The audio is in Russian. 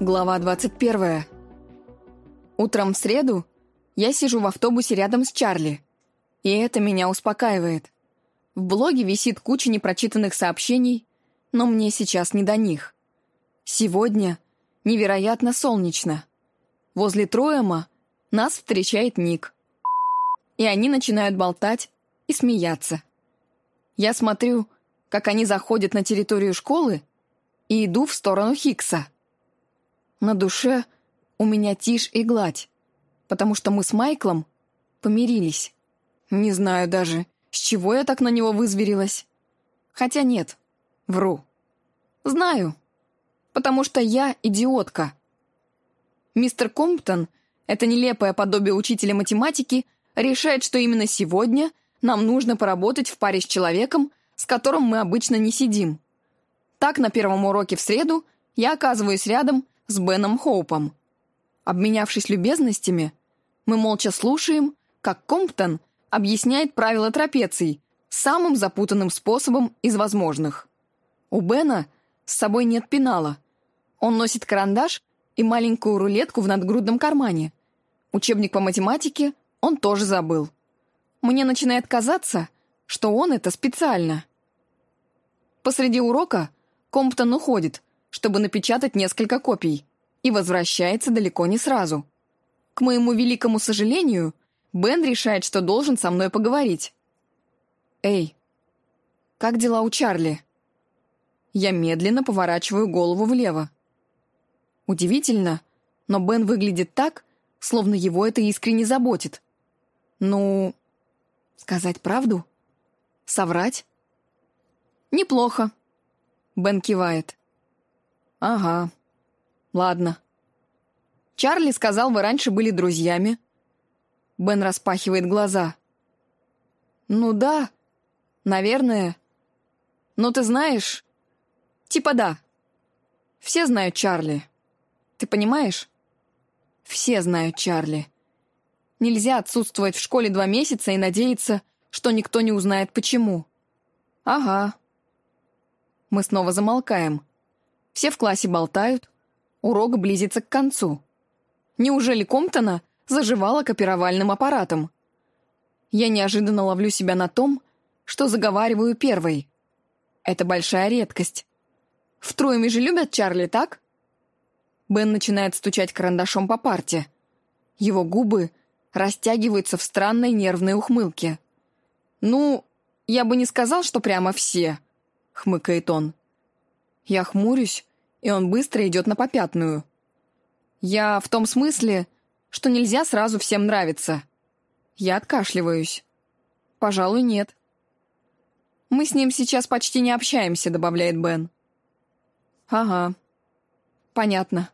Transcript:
Глава 21. Утром в среду я сижу в автобусе рядом с Чарли, и это меня успокаивает. В блоге висит куча непрочитанных сообщений, но мне сейчас не до них. Сегодня невероятно солнечно. Возле Троема нас встречает Ник. И они начинают болтать и смеяться. Я смотрю, как они заходят на территорию школы, и иду в сторону Хикса. На душе у меня тишь и гладь, потому что мы с Майклом помирились. Не знаю даже, с чего я так на него вызверилась. Хотя нет, вру. Знаю, потому что я идиотка. Мистер Комптон, это нелепое подобие учителя математики, решает, что именно сегодня нам нужно поработать в паре с человеком, с которым мы обычно не сидим. Так, на первом уроке в среду я оказываюсь рядом с Беном Хоупом. Обменявшись любезностями, мы молча слушаем, как Комптон объясняет правила трапеций самым запутанным способом из возможных. У Бена с собой нет пенала. Он носит карандаш и маленькую рулетку в надгрудном кармане. Учебник по математике он тоже забыл. Мне начинает казаться, что он это специально. Посреди урока Комптон уходит, чтобы напечатать несколько копий, и возвращается далеко не сразу. К моему великому сожалению, Бен решает, что должен со мной поговорить. «Эй, как дела у Чарли?» Я медленно поворачиваю голову влево. Удивительно, но Бен выглядит так, словно его это искренне заботит. Ну, сказать правду? Соврать? Неплохо. Бен кивает. «Ага. Ладно. Чарли сказал, вы раньше были друзьями». Бен распахивает глаза. «Ну да, наверное. Но ты знаешь... Типа да. Все знают Чарли. Ты понимаешь? Все знают Чарли. Нельзя отсутствовать в школе два месяца и надеяться, что никто не узнает почему. Ага. Мы снова замолкаем. Все в классе болтают. Урок близится к концу. Неужели Комптона заживала копировальным аппаратом? Я неожиданно ловлю себя на том, что заговариваю первой. Это большая редкость. В Троеме же любят Чарли, так? Бен начинает стучать карандашом по парте. Его губы растягиваются в странной нервной ухмылке. «Ну, я бы не сказал, что прямо все», — хмыкает он. Я хмурюсь, и он быстро идет на попятную. Я в том смысле, что нельзя сразу всем нравиться. Я откашливаюсь. Пожалуй, нет. «Мы с ним сейчас почти не общаемся», — добавляет Бен. «Ага. Понятно.